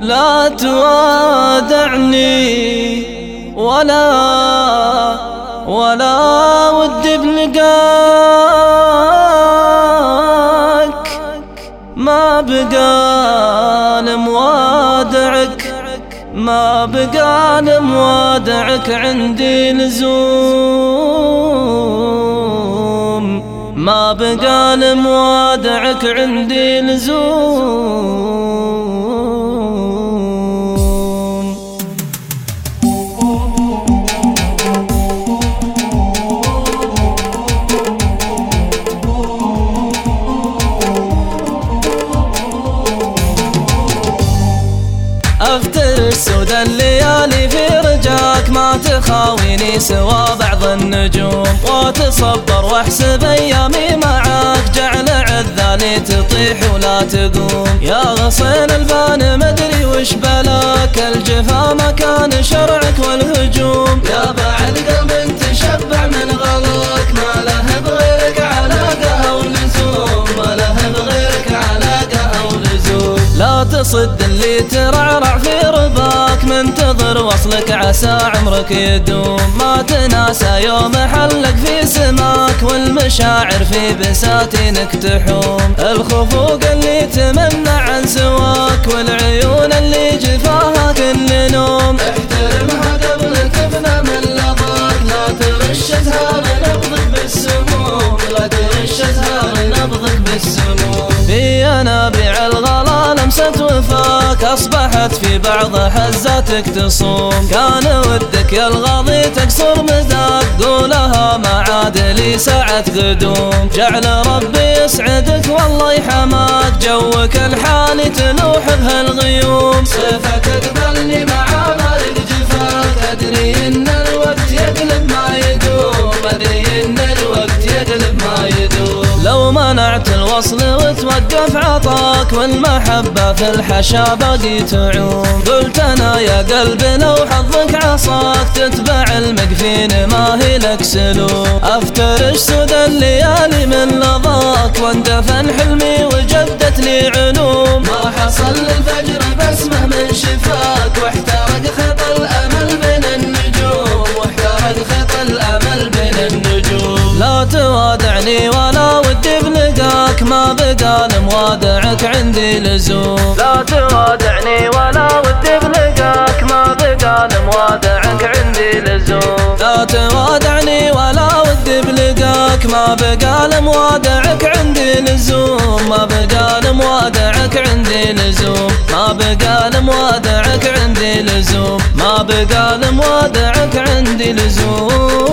لا توادعني ولا ولا ودي بلقاك ما بقى لموادعك ما بقى لموادعك عندي لزوم. ما بقى لموادعك عندي لزوم. واحسب ايامي معاك جعل عذالي تطيح ولا تقوم. يا غصين البان مدري وش بلاك الجفا مكان شرعك والهجوم. يا بعد قلب تشبع من غلاك ما له بغيرك علاقة أو لزوم ما له بغيرك علاقة أو لزوم لا تصد اللي ترعرع في رباك. منتظر وصلك عسى عمرك يدوم. ما تناسى يوم حلك في سماك والمشاعر في بساتينك تحوم. الخفوق اللي تمنع عن سواك أصبحت في بعض حزاتك تصوم كان ودك يا الغاضي تكسر مزاك قولها ما عاد لي ساعة قدوم. جعل ربي يسعدك والله يحماك جوك الحالي تلوح بهالغيوم. صيفك اقبلني مع بارد جفاك أدري إن الوقت يقلب ما يدوم. أدري إن الوقت يقلب ما يدوم. لو منعت الوصل وتوقف عطاك والمحبة في الحشا باقي تعوم. قلت أنا يا قلبي لو حظك عصاك تتبع المقفين ما هي لك سلوك أفترش سود الليالي من لظاك واندفن حلمي وجدت لي علوم. ما حصل الفجر بسمة من شفاك واحترق خط الأمل بين النجوم. واحترق خط الأمل بين النجوم. لا توادعني بلقاك ما بقى لموادعك عندي لزوم. لا توادعني ولا ودي بلقاك ما بقى لموادعك عندي لزوم. لا توادعني ولا ودي بلقاك ما بقى لموادعك عندي لزوم. ما بقى لموادعك عندي لزوم. ما بقى لموادعك عندي لزوم. ما بقى لموادعك عندي لزوم.